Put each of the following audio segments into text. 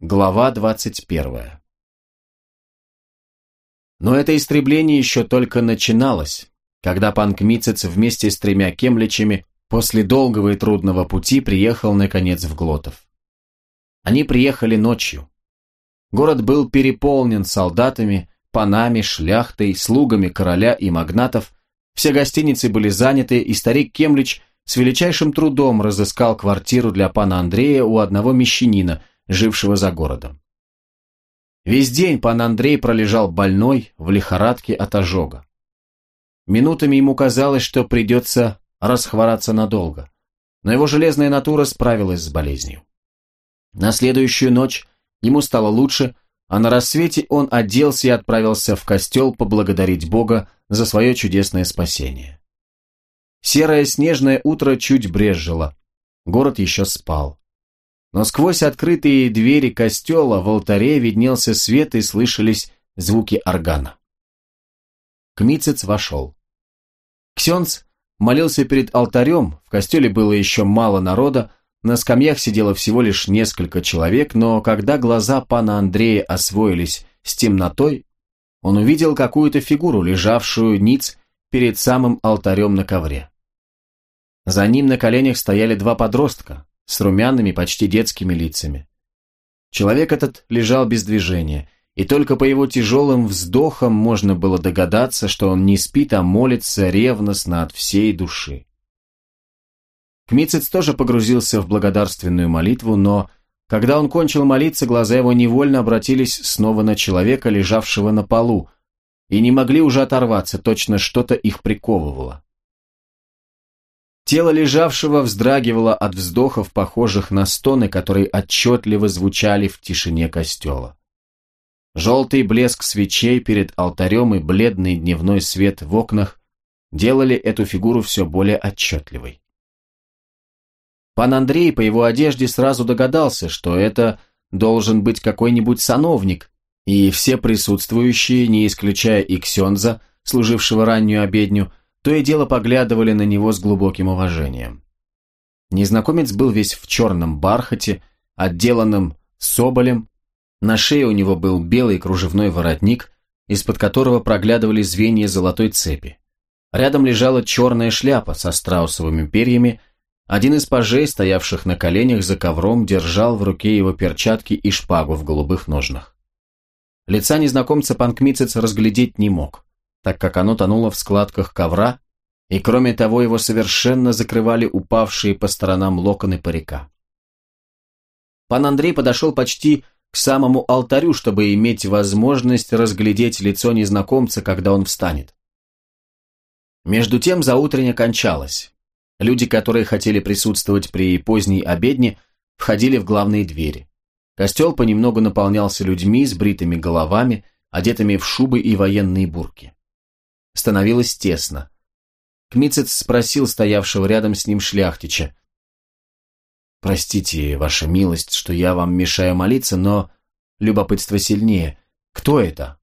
Глава 21 Но это истребление еще только начиналось, когда пан Кмицец вместе с тремя кемличами после долгого и трудного пути приехал, наконец, в Глотов. Они приехали ночью. Город был переполнен солдатами, панами, шляхтой, слугами короля и магнатов, все гостиницы были заняты, и старик Кемлич с величайшим трудом разыскал квартиру для пана Андрея у одного мещанина, жившего за городом. Весь день пан Андрей пролежал больной, в лихорадке от ожога. Минутами ему казалось, что придется расхвораться надолго, но его железная натура справилась с болезнью. На следующую ночь ему стало лучше, а на рассвете он оделся и отправился в костел поблагодарить Бога за свое чудесное спасение. Серое снежное утро чуть брезжило, город еще спал. Но сквозь открытые двери костела в алтаре виднелся свет и слышались звуки органа. Кмицец вошел. Ксенц молился перед алтарем, в костеле было еще мало народа, на скамьях сидело всего лишь несколько человек, но когда глаза пана Андрея освоились с темнотой, он увидел какую-то фигуру, лежавшую ниц перед самым алтарем на ковре. За ним на коленях стояли два подростка с румяными, почти детскими лицами. Человек этот лежал без движения, и только по его тяжелым вздохам можно было догадаться, что он не спит, а молится ревностно от всей души. Кмицец тоже погрузился в благодарственную молитву, но когда он кончил молиться, глаза его невольно обратились снова на человека, лежавшего на полу, и не могли уже оторваться, точно что-то их приковывало. Тело лежавшего вздрагивало от вздохов, похожих на стоны, которые отчетливо звучали в тишине костела. Желтый блеск свечей перед алтарем и бледный дневной свет в окнах делали эту фигуру все более отчетливой. Пан Андрей по его одежде сразу догадался, что это должен быть какой-нибудь сановник, и все присутствующие, не исключая и Ксенза, служившего раннюю обедню, то и дело поглядывали на него с глубоким уважением. Незнакомец был весь в черном бархате, отделанном соболем, на шее у него был белый кружевной воротник, из-под которого проглядывали звенья золотой цепи. Рядом лежала черная шляпа со страусовыми перьями, один из пажей, стоявших на коленях за ковром, держал в руке его перчатки и шпагу в голубых ножнах. Лица незнакомца Панкмицец разглядеть не мог, так как оно тонуло в складках ковра, и кроме того его совершенно закрывали упавшие по сторонам локоны парика. Пан Андрей подошел почти к самому алтарю, чтобы иметь возможность разглядеть лицо незнакомца, когда он встанет. Между тем заутренне кончалось. Люди, которые хотели присутствовать при поздней обедне, входили в главные двери. Костел понемногу наполнялся людьми с бритыми головами, одетыми в шубы и военные бурки. Становилось тесно. Кмицец спросил стоявшего рядом с ним шляхтича. «Простите, ваша милость, что я вам мешаю молиться, но любопытство сильнее. Кто это?»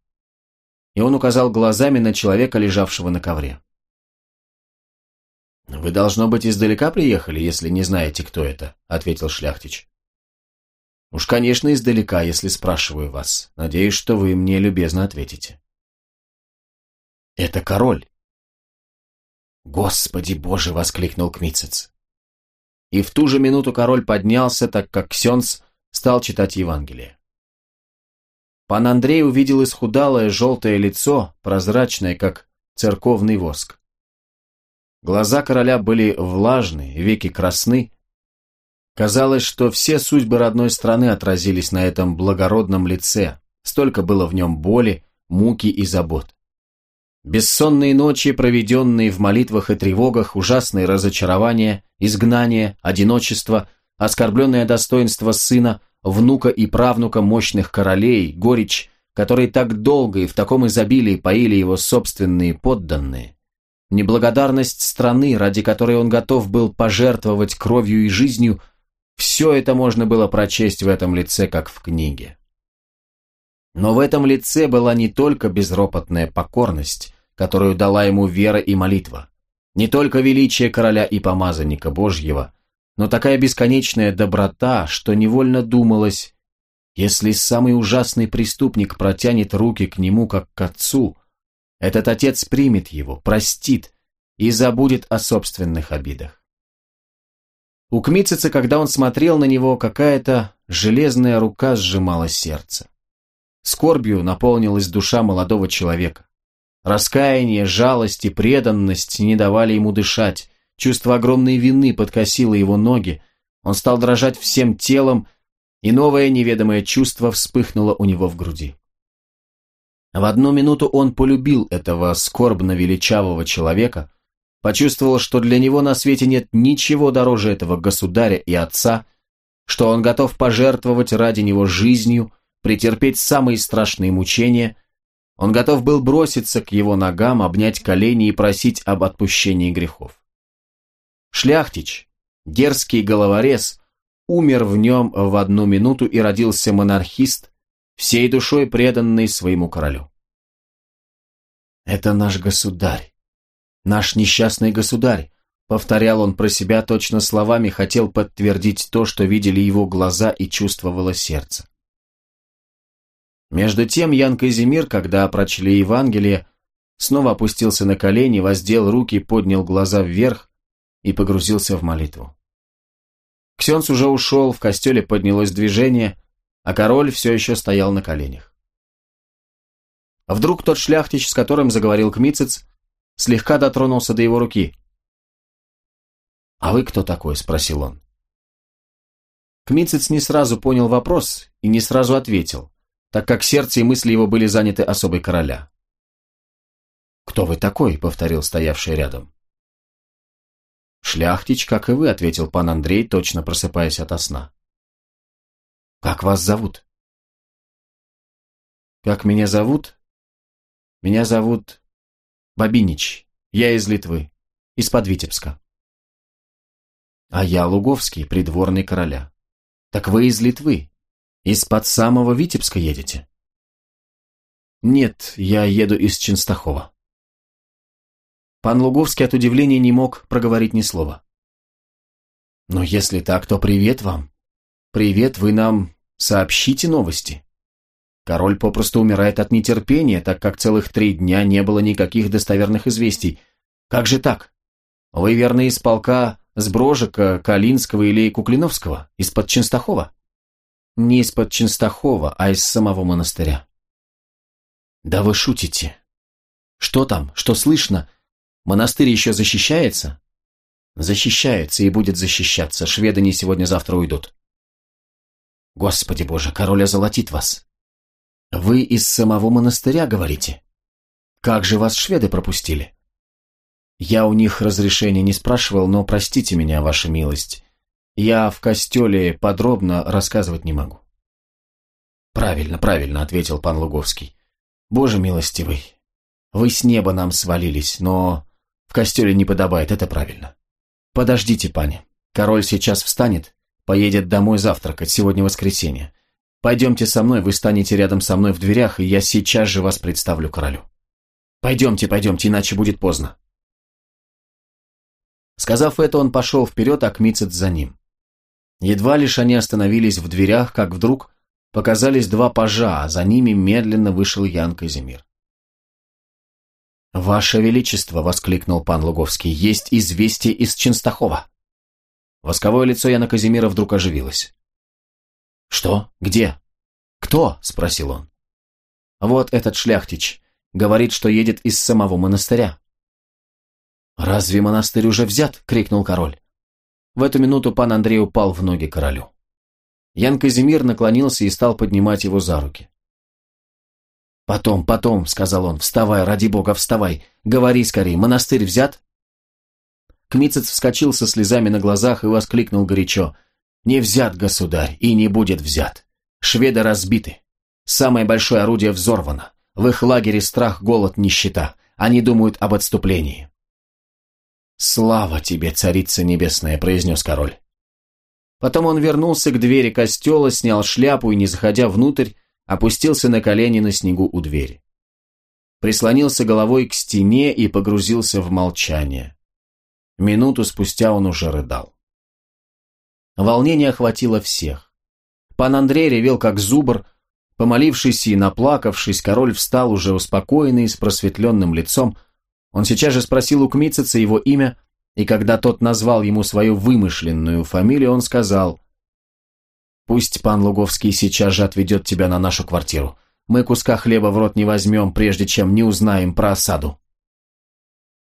И он указал глазами на человека, лежавшего на ковре. «Вы, должно быть, издалека приехали, если не знаете, кто это», — ответил Шляхтич. «Уж, конечно, издалека, если спрашиваю вас. Надеюсь, что вы мне любезно ответите». «Это король». «Господи боже!» — воскликнул Кмицец. И в ту же минуту король поднялся, так как Ксенц стал читать Евангелие. Пан Андрей увидел исхудалое желтое лицо, прозрачное, как церковный воск. Глаза короля были влажны, веки красны. Казалось, что все судьбы родной страны отразились на этом благородном лице, столько было в нем боли, муки и забот. Бессонные ночи, проведенные в молитвах и тревогах, ужасные разочарования, изгнание, одиночество, оскорбленное достоинство сына, внука и правнука мощных королей, горечь, которые так долго и в таком изобилии поили его собственные подданные, неблагодарность страны, ради которой он готов был пожертвовать кровью и жизнью, все это можно было прочесть в этом лице, как в книге. Но в этом лице была не только безропотная покорность, которую дала ему вера и молитва, не только величие короля и помазанника Божьего, но такая бесконечная доброта, что невольно думалось, Если самый ужасный преступник протянет руки к нему, как к отцу, этот отец примет его, простит и забудет о собственных обидах. У Кмитцица, когда он смотрел на него, какая-то железная рука сжимала сердце. Скорбью наполнилась душа молодого человека. Раскаяние, жалость и преданность не давали ему дышать, чувство огромной вины подкосило его ноги, он стал дрожать всем телом, и новое неведомое чувство вспыхнуло у него в груди. В одну минуту он полюбил этого скорбно величавого человека, почувствовал, что для него на свете нет ничего дороже этого государя и отца, что он готов пожертвовать ради него жизнью, претерпеть самые страшные мучения, он готов был броситься к его ногам, обнять колени и просить об отпущении грехов. Шляхтич, дерзкий головорез, умер в нем в одну минуту и родился монархист, всей душой преданный своему королю. «Это наш государь, наш несчастный государь», повторял он про себя точно словами, хотел подтвердить то, что видели его глаза и чувствовало сердце. Между тем Ян Казимир, когда прочли Евангелие, снова опустился на колени, воздел руки, поднял глаза вверх и погрузился в молитву. Ксенц уже ушел, в костеле поднялось движение, а король все еще стоял на коленях. Вдруг тот шляхтич, с которым заговорил Кмицец, слегка дотронулся до его руки. «А вы кто такой?» – спросил он. Кмицец не сразу понял вопрос и не сразу ответил, так как сердце и мысли его были заняты особой короля. «Кто вы такой?» – повторил стоявший рядом. «Шляхтич, как и вы», — ответил пан Андрей, точно просыпаясь ото сна. «Как вас зовут?» «Как меня зовут?» «Меня зовут Бабинич. Я из Литвы, из-под Витебска». «А я Луговский, придворный короля». «Так вы из Литвы, из-под самого Витебска едете?» «Нет, я еду из Ченстахова». Пан Луговский от удивления не мог проговорить ни слова. «Но если так, то привет вам. Привет, вы нам сообщите новости». Король попросту умирает от нетерпения, так как целых три дня не было никаких достоверных известий. Как же так? Вы верны из полка Сброжика, Калинского или Куклиновского? Из-под Ченстахова? Не из-под Ченстахова, а из самого монастыря. Да вы шутите. Что там? Что слышно? Монастырь еще защищается? Защищается и будет защищаться. Шведы не сегодня-завтра уйдут. Господи боже, король озолотит вас. Вы из самого монастыря говорите? Как же вас шведы пропустили? Я у них разрешения не спрашивал, но простите меня, ваша милость. Я в костеле подробно рассказывать не могу. Правильно, правильно, ответил пан Луговский. Боже милостивый, вы с неба нам свалились, но в костеле не подобает, это правильно. Подождите, пани. Король сейчас встанет, поедет домой завтракать, сегодня воскресенье. Пойдемте со мной, вы станете рядом со мной в дверях, и я сейчас же вас представлю королю. Пойдемте, пойдемте, иначе будет поздно. Сказав это, он пошел вперед, а Кмицет за ним. Едва лишь они остановились в дверях, как вдруг показались два пажа, а за ними медленно вышел Ян Казимир. «Ваше Величество!» — воскликнул пан Луговский. «Есть известие из Ченстахова!» Восковое лицо Яна Казимира вдруг оживилось. «Что? Где? Кто?» — спросил он. «Вот этот шляхтич. Говорит, что едет из самого монастыря». «Разве монастырь уже взят?» — крикнул король. В эту минуту пан Андрей упал в ноги королю. Ян Казимир наклонился и стал поднимать его за руки. «Потом, потом», — сказал он, — «вставай, ради бога, вставай. Говори скорее, монастырь взят?» Кмицец вскочил со слезами на глазах и воскликнул горячо. «Не взят, государь, и не будет взят. Шведы разбиты. Самое большое орудие взорвано. В их лагере страх, голод, нищета. Они думают об отступлении». «Слава тебе, царица небесная», — произнес король. Потом он вернулся к двери костела, снял шляпу и, не заходя внутрь, опустился на колени на снегу у двери. Прислонился головой к стене и погрузился в молчание. Минуту спустя он уже рыдал. Волнение охватило всех. Пан Андрей ревел как зубр. Помолившись и наплакавшись, король встал уже успокоенный, с просветленным лицом. Он сейчас же спросил у Кмитцица его имя, и когда тот назвал ему свою вымышленную фамилию, он сказал, «Пусть пан Луговский сейчас же отведет тебя на нашу квартиру. Мы куска хлеба в рот не возьмем, прежде чем не узнаем про осаду».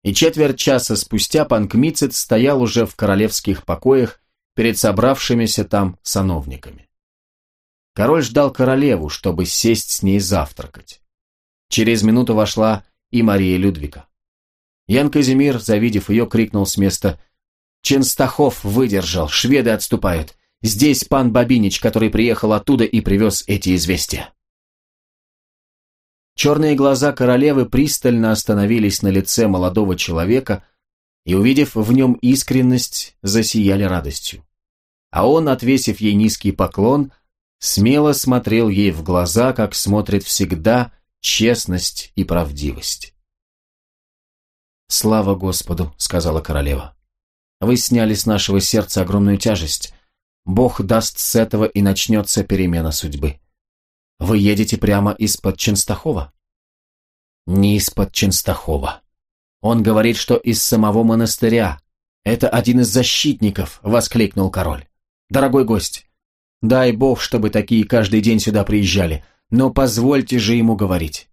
И четверть часа спустя пан Кмицец стоял уже в королевских покоях перед собравшимися там сановниками. Король ждал королеву, чтобы сесть с ней завтракать. Через минуту вошла и Мария Людвига. Ян Казимир, завидев ее, крикнул с места «Ченстахов выдержал, шведы отступают. Здесь пан Бабинич, который приехал оттуда и привез эти известия». Черные глаза королевы пристально остановились на лице молодого человека и, увидев в нем искренность, засияли радостью. А он, отвесив ей низкий поклон, смело смотрел ей в глаза, как смотрит всегда честность и правдивость. «Слава Господу!» — сказала королева. «Вы сняли с нашего сердца огромную тяжесть. Бог даст с этого и начнется перемена судьбы. Вы едете прямо из-под Ченстахова?» «Не из-под Ченстахова. Он говорит, что из самого монастыря. Это один из защитников!» — воскликнул король. «Дорогой гость, дай Бог, чтобы такие каждый день сюда приезжали, но позвольте же ему говорить.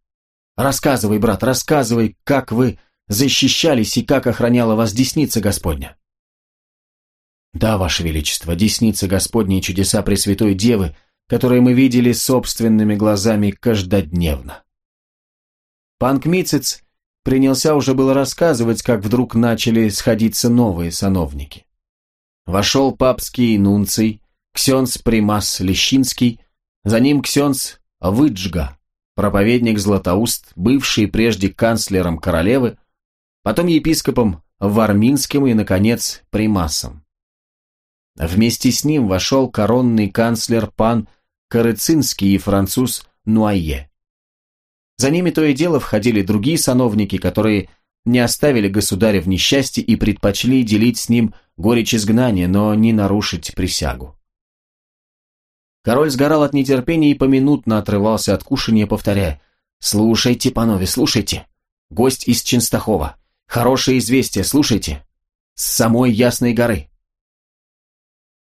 Рассказывай, брат, рассказывай, как вы защищались и как охраняла вас десница Господня. Да, Ваше Величество, десница Господня и чудеса Пресвятой Девы, которые мы видели собственными глазами каждодневно. Пан Кмицец принялся уже было рассказывать, как вдруг начали сходиться новые сановники. Вошел папский нунций, ксенц Примас Лещинский, за ним ксенц Выджга, проповедник Златоуст, бывший прежде канцлером королевы, потом епископом Варминским и, наконец, Примасом. Вместе с ним вошел коронный канцлер пан Карыцинский и француз Нуайе. За ними то и дело входили другие сановники, которые не оставили государя в несчастье и предпочли делить с ним горечь изгнания, но не нарушить присягу. Король сгорал от нетерпения и поминутно отрывался от кушания, повторяя «Слушайте, панове, слушайте! Гость из Ченстахова! Хорошее известие, слушайте. С самой Ясной горы.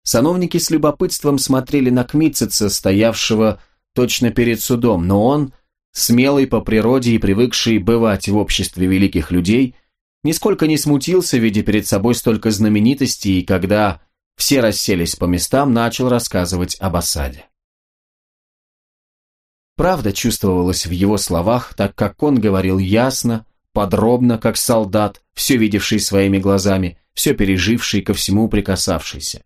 Сановники с любопытством смотрели на Кмитцица, стоявшего точно перед судом, но он, смелый по природе и привыкший бывать в обществе великих людей, нисколько не смутился, видя перед собой столько знаменитостей, и когда все расселись по местам, начал рассказывать об осаде. Правда чувствовалась в его словах, так как он говорил ясно, подробно, как солдат, все видевший своими глазами, все переживший, ко всему прикасавшийся.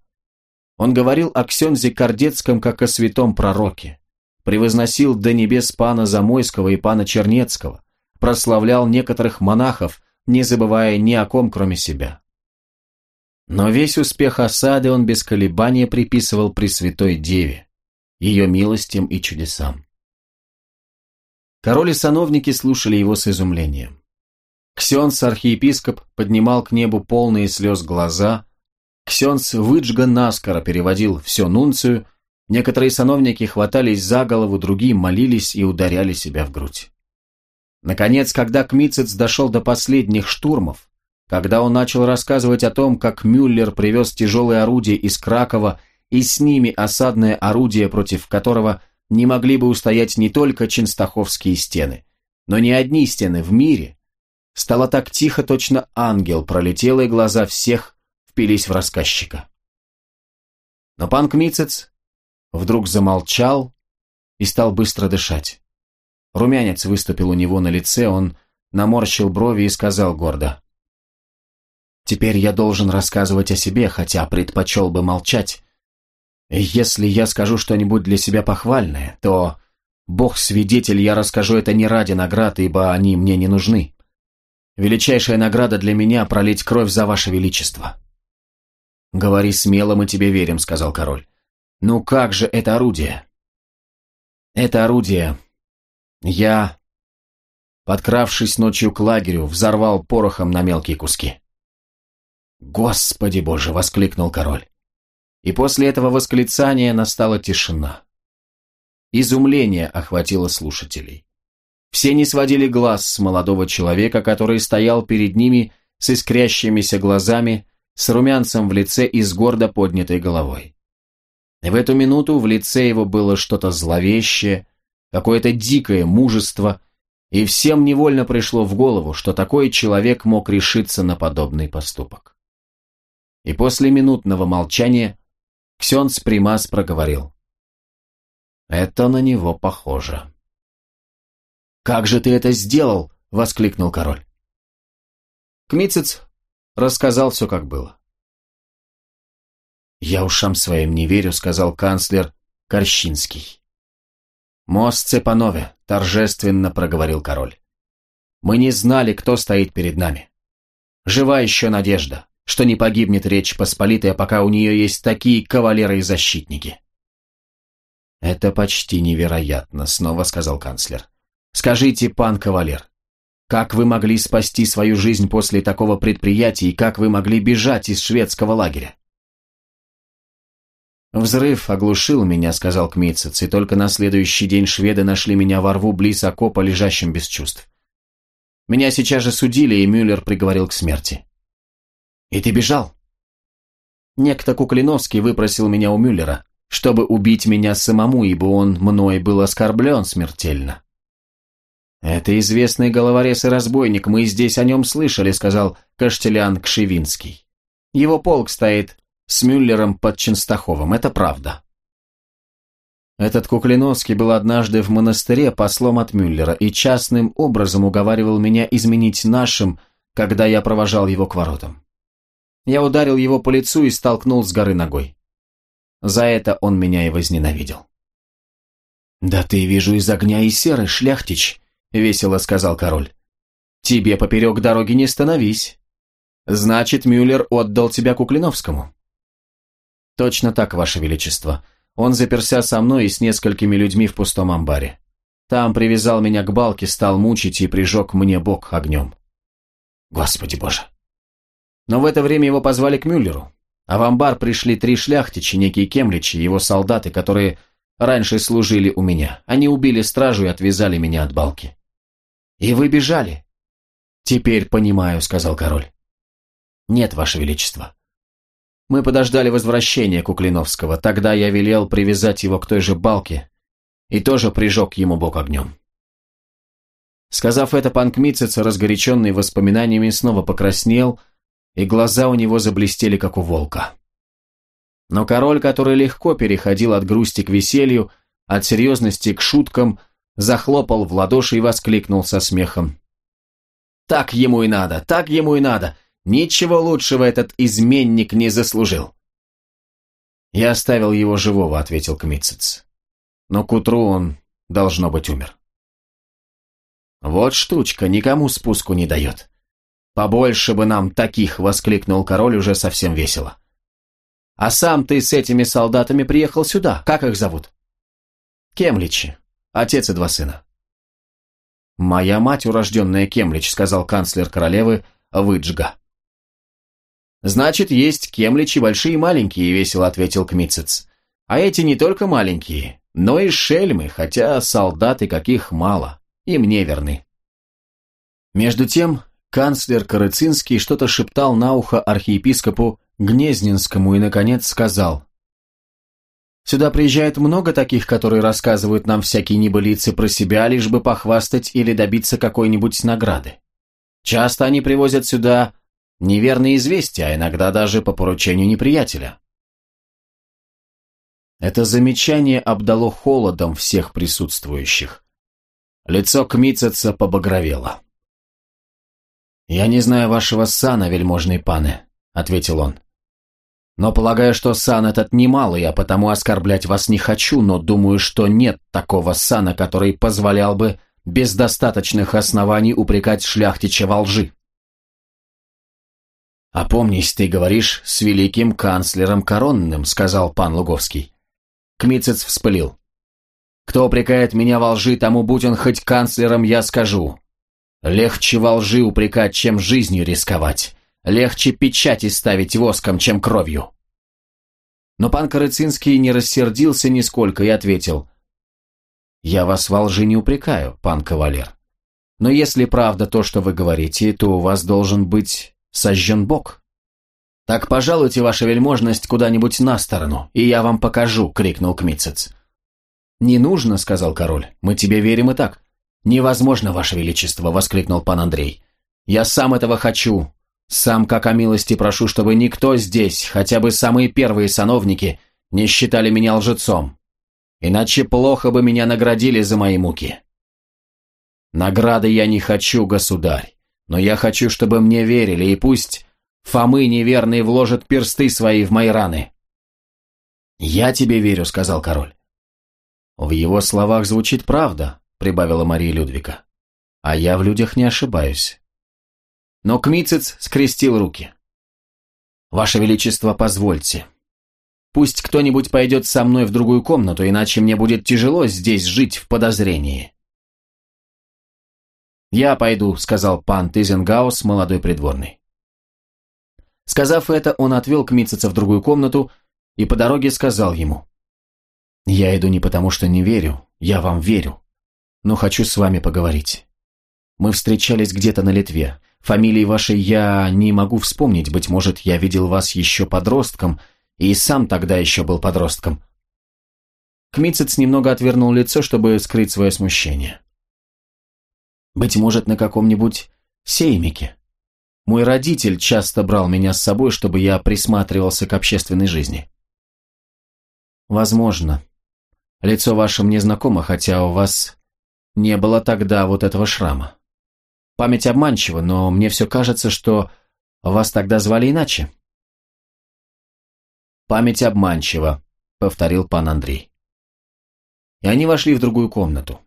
Он говорил о Ксензе Кордецком, как о святом пророке, превозносил до небес пана Замойского и пана Чернецкого, прославлял некоторых монахов, не забывая ни о ком, кроме себя. Но весь успех осады он без колебания приписывал Пресвятой Деве, ее милостям и чудесам. Король и сановники слушали его с изумлением. Ксенс, архиепископ, поднимал к небу полные слез глаза. Ксенс выджга наскоро переводил все нунцию. Некоторые сановники хватались за голову, другие молились и ударяли себя в грудь. Наконец, когда Кмицец дошел до последних штурмов, когда он начал рассказывать о том, как Мюллер привез тяжелые орудия из Кракова и с ними осадное орудие, против которого не могли бы устоять не только Ченстаховские стены, но ни одни стены в мире, Стало так тихо, точно ангел пролетел, и глаза всех впились в рассказчика. Но пан Кмицец вдруг замолчал и стал быстро дышать. Румянец выступил у него на лице, он наморщил брови и сказал гордо. «Теперь я должен рассказывать о себе, хотя предпочел бы молчать. Если я скажу что-нибудь для себя похвальное, то, Бог свидетель, я расскажу это не ради наград, ибо они мне не нужны. Величайшая награда для меня — пролить кровь за ваше величество». «Говори смело, мы тебе верим», — сказал король. «Ну как же это орудие?» «Это орудие. Я, подкравшись ночью к лагерю, взорвал порохом на мелкие куски». «Господи боже!» — воскликнул король. И после этого восклицания настала тишина. Изумление охватило слушателей. Все не сводили глаз с молодого человека, который стоял перед ними с искрящимися глазами, с румянцем в лице и с гордо поднятой головой. В эту минуту в лице его было что-то зловещее, какое-то дикое мужество, и всем невольно пришло в голову, что такой человек мог решиться на подобный поступок. И после минутного молчания Ксенц Примас проговорил. «Это на него похоже». «Как же ты это сделал?» — воскликнул король. Кмицец рассказал все, как было. «Я ушам своим не верю», — сказал канцлер Корщинский. «Мост Цепанове», — торжественно проговорил король. «Мы не знали, кто стоит перед нами. Жива еще надежда, что не погибнет Речь Посполитая, пока у нее есть такие кавалеры и защитники». «Это почти невероятно», — снова сказал канцлер. Скажите, пан кавалер, как вы могли спасти свою жизнь после такого предприятия и как вы могли бежать из шведского лагеря? «Взрыв оглушил меня», — сказал Кмитцец, и только на следующий день шведы нашли меня во рву близ окопа, лежащим без чувств. Меня сейчас же судили, и Мюллер приговорил к смерти. «И ты бежал?» Некто Куклиновский выпросил меня у Мюллера, чтобы убить меня самому, ибо он мной был оскорблен смертельно. «Это известный головорез и разбойник, мы здесь о нем слышали», сказал Каштелян Кшевинский. «Его полк стоит с Мюллером под Ченстаховым, это правда». Этот Куклиновский был однажды в монастыре послом от Мюллера и частным образом уговаривал меня изменить нашим, когда я провожал его к воротам. Я ударил его по лицу и столкнул с горы ногой. За это он меня и возненавидел. «Да ты, вижу, из огня и серы, шляхтич», весело сказал король. Тебе поперек дороги не становись. Значит, Мюллер отдал тебя Куклиновскому. Точно так, ваше величество. Он заперся со мной и с несколькими людьми в пустом амбаре. Там привязал меня к балке, стал мучить и прижег мне бок огнем. Господи боже. Но в это время его позвали к Мюллеру, а в амбар пришли три шляхтичи, некие кемличи, его солдаты, которые раньше служили у меня. Они убили стражу и отвязали меня от балки. «И вы бежали?» «Теперь понимаю», — сказал король. «Нет, ваше величество. Мы подождали возвращения Куклиновского, тогда я велел привязать его к той же балке и тоже прижег ему бок огнем». Сказав это, пан Кмицец, разгоряченный воспоминаниями, снова покраснел, и глаза у него заблестели, как у волка. Но король, который легко переходил от грусти к веселью, от серьезности к шуткам, — захлопал в ладоши и воскликнул со смехом. «Так ему и надо, так ему и надо! Ничего лучшего этот изменник не заслужил!» «Я оставил его живого», — ответил Кмитцец. «Но к утру он, должно быть, умер». «Вот штучка, никому спуску не дает. Побольше бы нам таких!» — воскликнул король уже совсем весело. «А сам ты с этими солдатами приехал сюда. Как их зовут?» «Кемличи. Отец и два сына. «Моя мать, урожденная Кемлич», — сказал канцлер королевы Выджга. «Значит, есть Кемличи большие и маленькие», — весело ответил Кмицец. «А эти не только маленькие, но и шельмы, хотя солдаты каких мало, и мне верны». Между тем, канцлер Корыцинский что-то шептал на ухо архиепископу Гнезненскому и, наконец, сказал Сюда приезжает много таких, которые рассказывают нам всякие небылицы про себя, лишь бы похвастать или добиться какой-нибудь награды. Часто они привозят сюда неверные известия, а иногда даже по поручению неприятеля. Это замечание обдало холодом всех присутствующих. Лицо Кмицеца побагровело. «Я не знаю вашего сана, вельможные паны», — ответил он. Но полагаю, что сан этот немалый, а потому оскорблять вас не хочу, но думаю, что нет такого сана, который позволял бы без достаточных оснований упрекать шляхтича во лжи. «Опомнись, ты говоришь с великим канцлером Коронным», — сказал пан Луговский. Кмицец вспылил. «Кто упрекает меня во лжи, тому, будь он хоть канцлером, я скажу. Легче во лжи упрекать, чем жизнью рисковать. Легче печати ставить воском, чем кровью. Но пан Карыцинский не рассердился нисколько и ответил, «Я вас во лжи не упрекаю, пан кавалер. Но если правда то, что вы говорите, то у вас должен быть сожжен бок». «Так пожалуйте, ваша вельможность, куда-нибудь на сторону, и я вам покажу», — крикнул Кмицец. «Не нужно», — сказал король, — «мы тебе верим и так». «Невозможно, ваше величество», — воскликнул пан Андрей. «Я сам этого хочу. Сам, как о милости, прошу, чтобы никто здесь, хотя бы самые первые сановники, не считали меня лжецом. Иначе плохо бы меня наградили за мои муки». «Награды я не хочу, государь, но я хочу, чтобы мне верили, и пусть Фомы неверные вложат персты свои в мои раны. «Я тебе верю», — сказал король. «В его словах звучит правда», — прибавила Мария Людвика. «А я в людях не ошибаюсь». Но Кмицец скрестил руки. «Ваше Величество, позвольте. Пусть кто-нибудь пойдет со мной в другую комнату, иначе мне будет тяжело здесь жить в подозрении». «Я пойду», — сказал пан Тизенгаус, молодой придворный. Сказав это, он отвел Кмитцица в другую комнату и по дороге сказал ему. «Я иду не потому, что не верю, я вам верю, но хочу с вами поговорить. Мы встречались где-то на Литве. Фамилии вашей я не могу вспомнить, быть может, я видел вас еще подростком, и сам тогда еще был подростком». Кмитцец немного отвернул лицо, чтобы скрыть свое смущение. «Быть может, на каком-нибудь сеймике», мой родитель часто брал меня с собой, чтобы я присматривался к общественной жизни. Возможно. Лицо ваше мне знакомо, хотя у вас не было тогда вот этого шрама. Память обманчива, но мне все кажется, что вас тогда звали иначе. Память обманчива, повторил пан Андрей. И они вошли в другую комнату.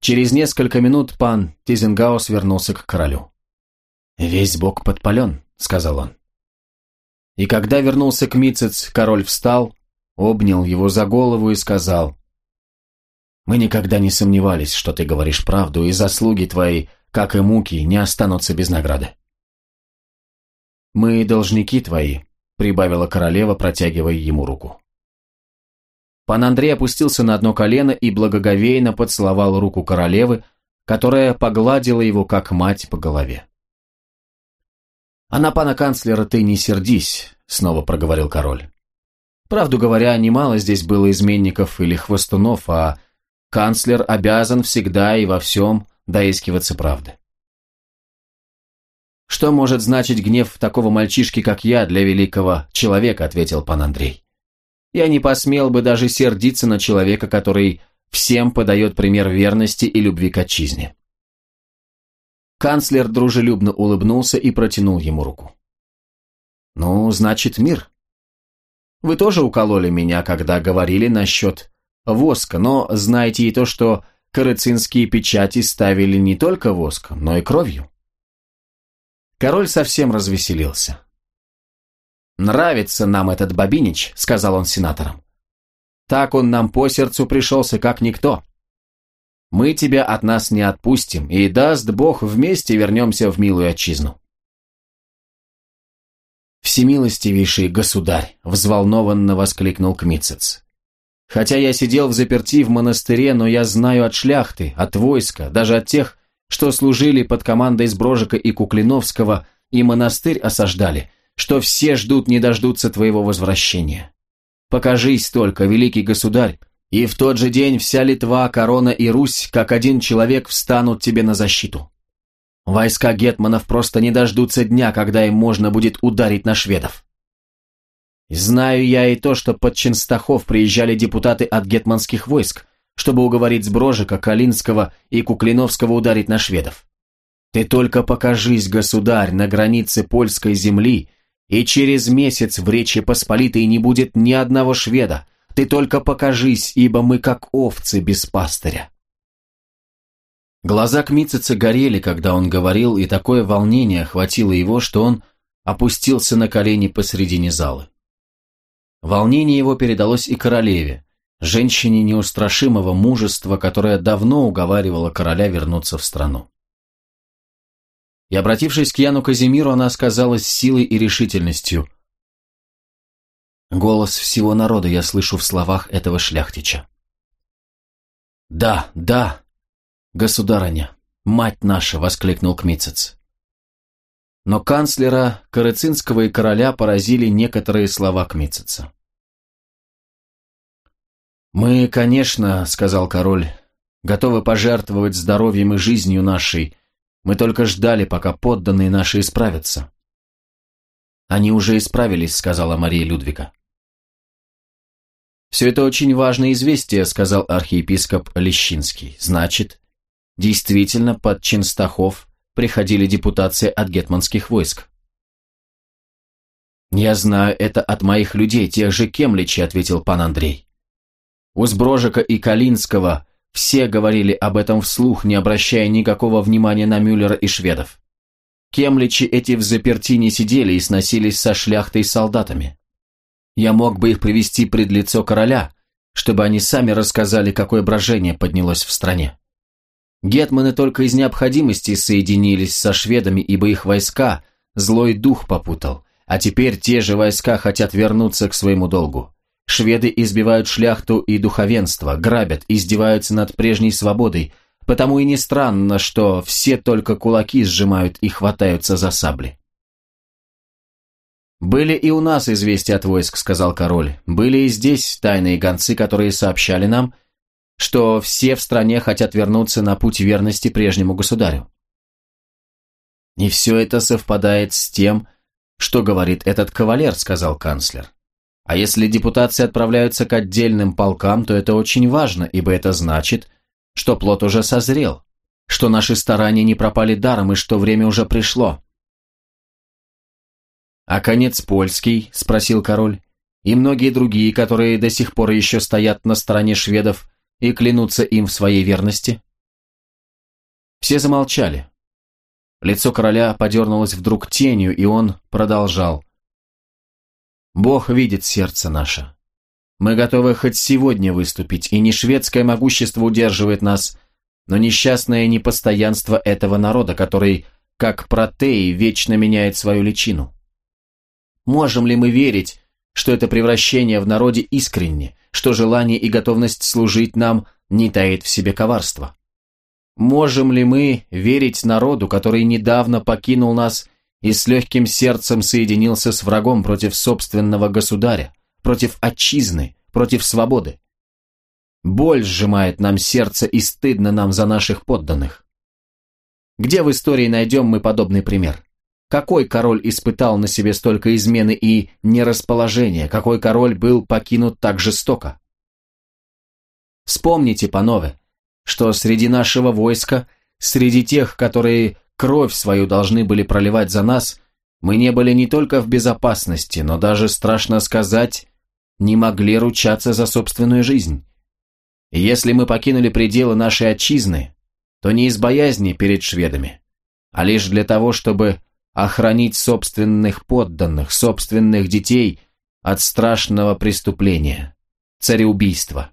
Через несколько минут пан Тизенгаус вернулся к королю. «Весь бок подпален», — сказал он. И когда вернулся к Мицец, король встал, обнял его за голову и сказал, «Мы никогда не сомневались, что ты говоришь правду, и заслуги твои, как и муки, не останутся без награды». «Мы должники твои», — прибавила королева, протягивая ему руку. Пан Андрей опустился на одно колено и благоговейно поцеловал руку королевы, которая погладила его, как мать, по голове. «А на пана канцлера ты не сердись», — снова проговорил король. «Правду говоря, немало здесь было изменников или хвостунов, а канцлер обязан всегда и во всем доискиваться правды». «Что может значить гнев такого мальчишки, как я, для великого человека?» — ответил пан Андрей. «Я не посмел бы даже сердиться на человека, который всем подает пример верности и любви к отчизне». Канцлер дружелюбно улыбнулся и протянул ему руку. «Ну, значит, мир. Вы тоже укололи меня, когда говорили насчет воска, но знаете и то, что карыцинские печати ставили не только воском, но и кровью». Король совсем развеселился. «Нравится нам этот Бабинич», — сказал он сенаторам. «Так он нам по сердцу пришелся, как никто. Мы тебя от нас не отпустим, и даст Бог, вместе вернемся в милую отчизну. «Всемилостивейший государь!» – взволнованно воскликнул Кмицец. «Хотя я сидел в заперти в монастыре, но я знаю от шляхты, от войска, даже от тех, что служили под командой Сброжика и Куклиновского, и монастырь осаждали, что все ждут не дождутся твоего возвращения. Покажись только, великий государь, и в тот же день вся Литва, Корона и Русь, как один человек, встанут тебе на защиту. Войска гетманов просто не дождутся дня, когда им можно будет ударить на шведов. Знаю я и то, что под Ченстахов приезжали депутаты от гетманских войск, чтобы уговорить Сброжика, Калинского и Куклиновского ударить на шведов. Ты только покажись, государь, на границе польской земли, и через месяц в Речи Посполитой не будет ни одного шведа, ты только покажись, ибо мы как овцы без пастыря». Глаза Кмитцица горели, когда он говорил, и такое волнение охватило его, что он опустился на колени посредине залы. Волнение его передалось и королеве, женщине неустрашимого мужества, которая давно уговаривала короля вернуться в страну. И, обратившись к Яну Казимиру, она сказала с силой и решительностью, Голос всего народа я слышу в словах этого шляхтича. «Да, да, государыня, мать наша!» — воскликнул Кмицец. Но канцлера, Карыцинского и короля поразили некоторые слова Кмицеца. «Мы, конечно, — сказал король, — готовы пожертвовать здоровьем и жизнью нашей. Мы только ждали, пока подданные наши исправятся». «Они уже исправились», — сказала Мария Людвига. «Все это очень важное известие», — сказал архиепископ Лещинский. «Значит, действительно под Ченстахов приходили депутации от гетманских войск». «Я знаю это от моих людей, тех же Кемличи», — ответил пан Андрей. У Сброжика и Калинского все говорили об этом вслух, не обращая никакого внимания на Мюллера и шведов. Кемличи эти в заперти не сидели и сносились со шляхтой и солдатами. Я мог бы их привести пред лицо короля, чтобы они сами рассказали, какое брожение поднялось в стране. Гетманы только из необходимости соединились со шведами, ибо их войска злой дух попутал, а теперь те же войска хотят вернуться к своему долгу. Шведы избивают шляхту и духовенство, грабят, издеваются над прежней свободой, потому и не странно, что все только кулаки сжимают и хватаются за сабли. «Были и у нас известия от войск», — сказал король. «Были и здесь тайные гонцы, которые сообщали нам, что все в стране хотят вернуться на путь верности прежнему государю». «И все это совпадает с тем, что говорит этот кавалер», — сказал канцлер. «А если депутации отправляются к отдельным полкам, то это очень важно, ибо это значит, что плод уже созрел, что наши старания не пропали даром и что время уже пришло». «А конец польский?» – спросил король. «И многие другие, которые до сих пор еще стоят на стороне шведов и клянутся им в своей верности?» Все замолчали. Лицо короля подернулось вдруг тенью, и он продолжал. «Бог видит сердце наше. Мы готовы хоть сегодня выступить, и не шведское могущество удерживает нас, но несчастное непостоянство этого народа, который, как протеи, вечно меняет свою личину. Можем ли мы верить, что это превращение в народе искренне, что желание и готовность служить нам не таит в себе коварство? Можем ли мы верить народу, который недавно покинул нас и с легким сердцем соединился с врагом против собственного государя, против отчизны, против свободы? Боль сжимает нам сердце и стыдно нам за наших подданных. Где в истории найдем мы подобный пример? Какой король испытал на себе столько измены и нерасположения? Какой король был покинут так жестоко? Вспомните, панове, что среди нашего войска, среди тех, которые кровь свою должны были проливать за нас, мы не были не только в безопасности, но даже, страшно сказать, не могли ручаться за собственную жизнь. И если мы покинули пределы нашей отчизны, то не из боязни перед шведами, а лишь для того, чтобы охранить собственных подданных, собственных детей от страшного преступления, цареубийства.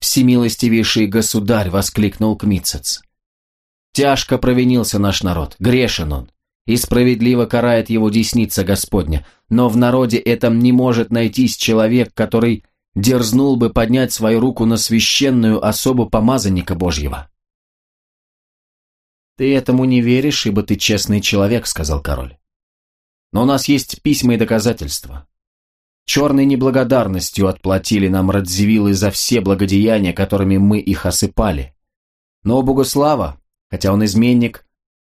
«Всемилостивейший государь!» — воскликнул Кмитцец. «Тяжко провинился наш народ, грешен он, и справедливо карает его десница Господня, но в народе этом не может найтись человек, который дерзнул бы поднять свою руку на священную особу помазанника Божьего. «Ты этому не веришь, ибо ты честный человек», — сказал король. «Но у нас есть письма и доказательства. Черной неблагодарностью отплатили нам Радзивиллы за все благодеяния, которыми мы их осыпали. Но у Богослава, хотя он изменник,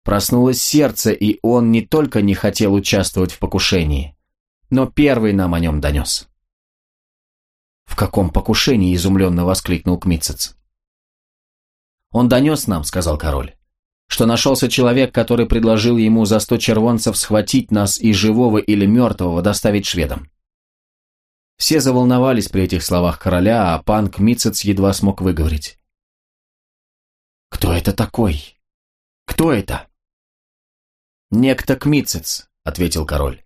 проснулось сердце, и он не только не хотел участвовать в покушении, но первый нам о нем донес». «В каком покушении?» — изумленно воскликнул Кмитцец. «Он донес нам», — сказал король, что нашелся человек, который предложил ему за сто червонцев схватить нас и живого или мертвого доставить шведам. Все заволновались при этих словах короля, а пан Кмицец едва смог выговорить. «Кто это такой? Кто это?» «Некто Кмицец», — ответил король.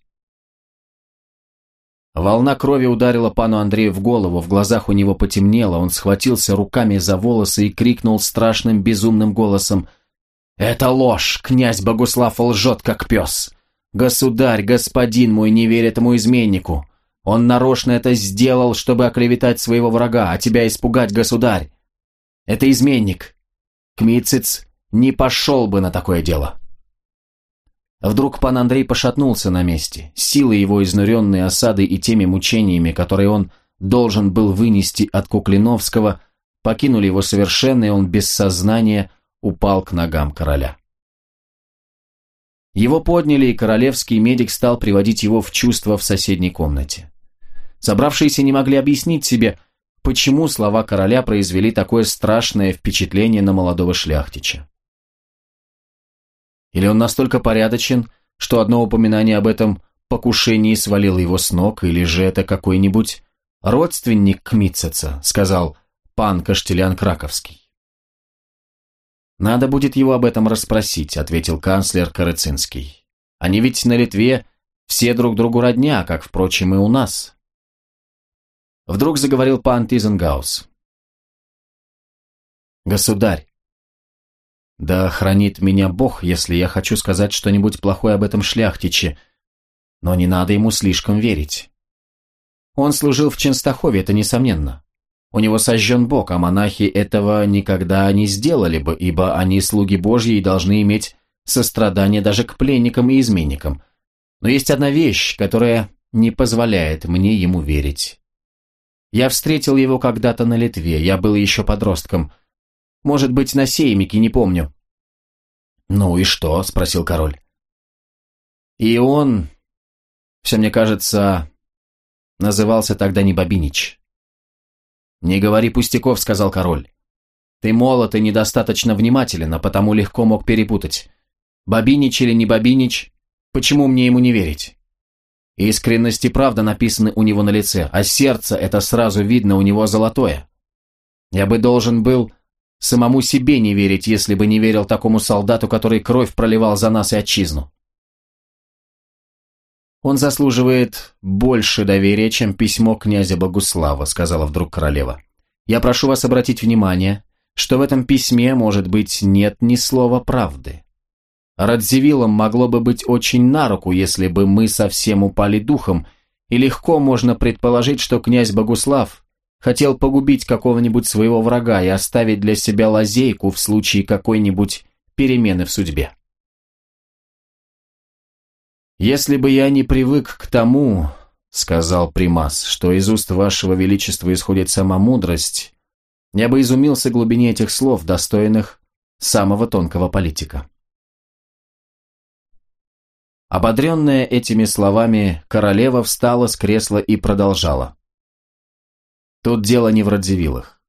Волна крови ударила пану Андрею в голову, в глазах у него потемнело, он схватился руками за волосы и крикнул страшным безумным голосом — «Это ложь! Князь Богуслав лжет, как пес! Государь, господин мой, не верь этому изменнику. Он нарочно это сделал, чтобы оклеветать своего врага, а тебя испугать, государь. Это изменник. Кмицец не пошел бы на такое дело. Вдруг пан Андрей пошатнулся на месте. Силы его, изнуренные осадой и теми мучениями, которые он должен был вынести от Куклиновского, покинули его совершенно, и он без сознания упал к ногам короля. Его подняли, и королевский медик стал приводить его в чувство в соседней комнате. Собравшиеся не могли объяснить себе, почему слова короля произвели такое страшное впечатление на молодого шляхтича. Или он настолько порядочен, что одно упоминание об этом покушении свалило его с ног, или же это какой-нибудь родственник Кмитцеца, сказал пан Каштелян Краковский. «Надо будет его об этом расспросить», — ответил канцлер Карыцинский. «Они ведь на Литве все друг другу родня, как, впрочем, и у нас». Вдруг заговорил пан Тизенгаус. «Государь, да хранит меня Бог, если я хочу сказать что-нибудь плохое об этом шляхтиче, но не надо ему слишком верить. Он служил в Ченстахове, это несомненно. У него сожжен Бог, а монахи этого никогда не сделали бы, ибо они слуги Божьи и должны иметь сострадание даже к пленникам и изменникам. Но есть одна вещь, которая не позволяет мне ему верить. Я встретил его когда-то на Литве, я был еще подростком – может быть, на сеймике, не помню». «Ну и что?» – спросил король. «И он, все мне кажется, назывался тогда не Бабинич». «Не говори пустяков», – сказал король. «Ты молод и недостаточно внимателен, а потому легко мог перепутать. Бабинич или не Бабинич, почему мне ему не верить?» Искренность и правда написаны у него на лице, а сердце, это сразу видно, у него золотое. Я бы должен был Самому себе не верить, если бы не верил такому солдату, который кровь проливал за нас и отчизну. «Он заслуживает больше доверия, чем письмо князя Богуслава», сказала вдруг королева. «Я прошу вас обратить внимание, что в этом письме, может быть, нет ни слова правды. Радзивиллам могло бы быть очень на руку, если бы мы совсем упали духом, и легко можно предположить, что князь Богуслав хотел погубить какого-нибудь своего врага и оставить для себя лазейку в случае какой-нибудь перемены в судьбе. «Если бы я не привык к тому, — сказал Примас, — что из уст вашего величества исходит сама мудрость, я бы изумился глубине этих слов, достойных самого тонкого политика». Ободренная этими словами, королева встала с кресла и продолжала. Тут дело не в Радзивиллах.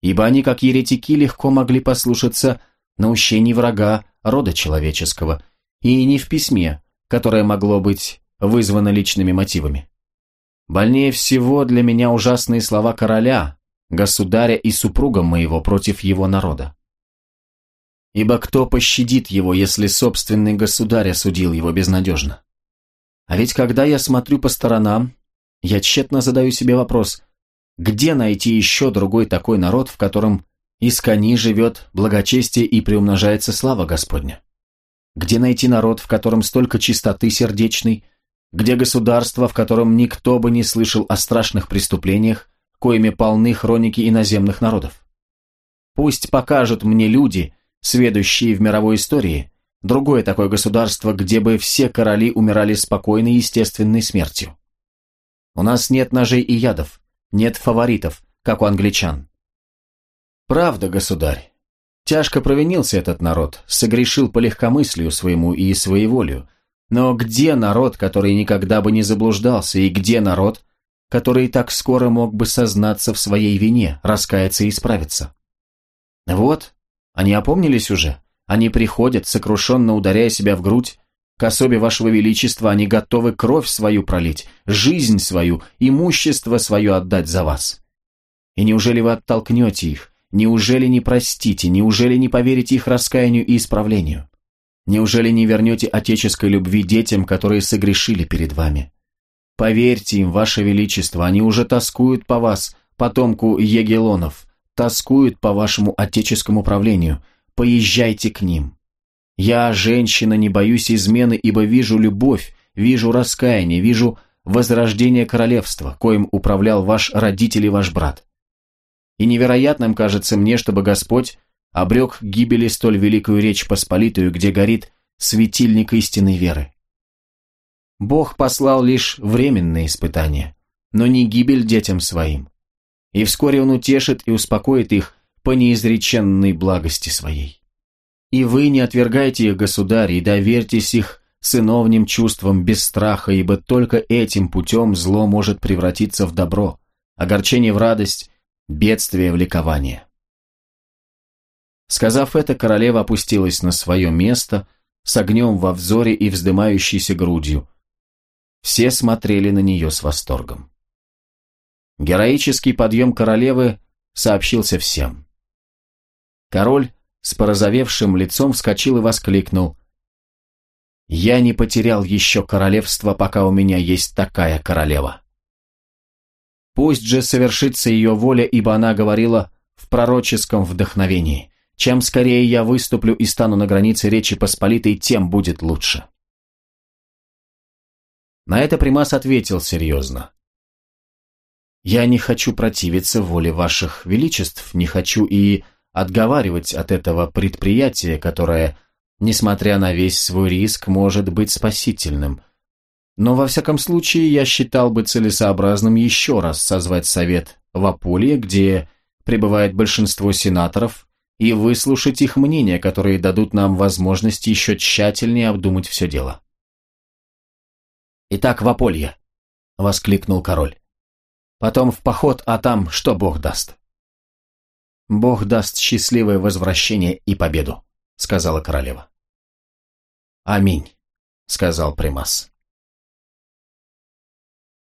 Ибо они, как еретики, легко могли послушаться наущений врага рода человеческого, и не в письме, которое могло быть вызвано личными мотивами. Больнее всего для меня ужасные слова короля, государя и супруга моего против его народа. Ибо кто пощадит его, если собственный государь осудил его безнадежно? А ведь когда я смотрю по сторонам, я тщетно задаю себе вопрос, где найти еще другой такой народ, в котором искони живет благочестие и приумножается слава Господня? Где найти народ, в котором столько чистоты сердечной? Где государство, в котором никто бы не слышал о страшных преступлениях, коими полны хроники иноземных народов? Пусть покажут мне люди, сведущие в мировой истории, другое такое государство, где бы все короли умирали спокойной естественной смертью. У нас нет ножей и ядов, нет фаворитов, как у англичан. Правда, государь. Тяжко провинился этот народ, согрешил по легкомыслию своему и своеволию. Но где народ, который никогда бы не заблуждался, и где народ, который так скоро мог бы сознаться в своей вине, раскаяться и исправиться? Вот, они опомнились уже, они приходят, сокрушенно ударяя себя в грудь, к особе вашего величества они готовы кровь свою пролить, жизнь свою, имущество свое отдать за вас. И неужели вы оттолкнете их? Неужели не простите? Неужели не поверите их раскаянию и исправлению? Неужели не вернете отеческой любви детям, которые согрешили перед вами? Поверьте им, ваше величество, они уже тоскуют по вас, потомку Егелонов, тоскуют по вашему отеческому правлению. Поезжайте к ним. Я, женщина, не боюсь измены, ибо вижу любовь, вижу раскаяние, вижу возрождение королевства, коим управлял ваш родитель и ваш брат. И невероятным кажется мне, чтобы Господь обрек гибели столь великую речь Посполитую, где горит светильник истинной веры. Бог послал лишь временные испытания, но не гибель детям своим. И вскоре Он утешит и успокоит их по неизреченной благости своей. И вы не отвергайте их, государь, и доверьтесь их сыновним чувствам без страха, ибо только этим путем зло может превратиться в добро, огорчение в радость, бедствие в ликование. Сказав это, королева опустилась на свое место, с огнем во взоре и вздымающейся грудью. Все смотрели на нее с восторгом. Героический подъем королевы сообщился всем. Король с порозовевшим лицом вскочил и воскликнул. «Я не потерял еще королевство, пока у меня есть такая королева». Пусть же совершится ее воля, ибо она говорила в пророческом вдохновении. Чем скорее я выступлю и стану на границе Речи Посполитой, тем будет лучше. На это Примас ответил серьезно. «Я не хочу противиться воле ваших величеств, не хочу и отговаривать от этого предприятия, которое, несмотря на весь свой риск, может быть спасительным. Но во всяком случае я считал бы целесообразным еще раз созвать совет в Апуле, где пребывает большинство сенаторов, и выслушать их мнения, которые дадут нам возможность еще тщательнее обдумать все дело. «Итак, в Аполье!» — воскликнул король. «Потом в поход, а там что Бог даст?» «Бог даст счастливое возвращение и победу», — сказала королева. «Аминь», — сказал Примас.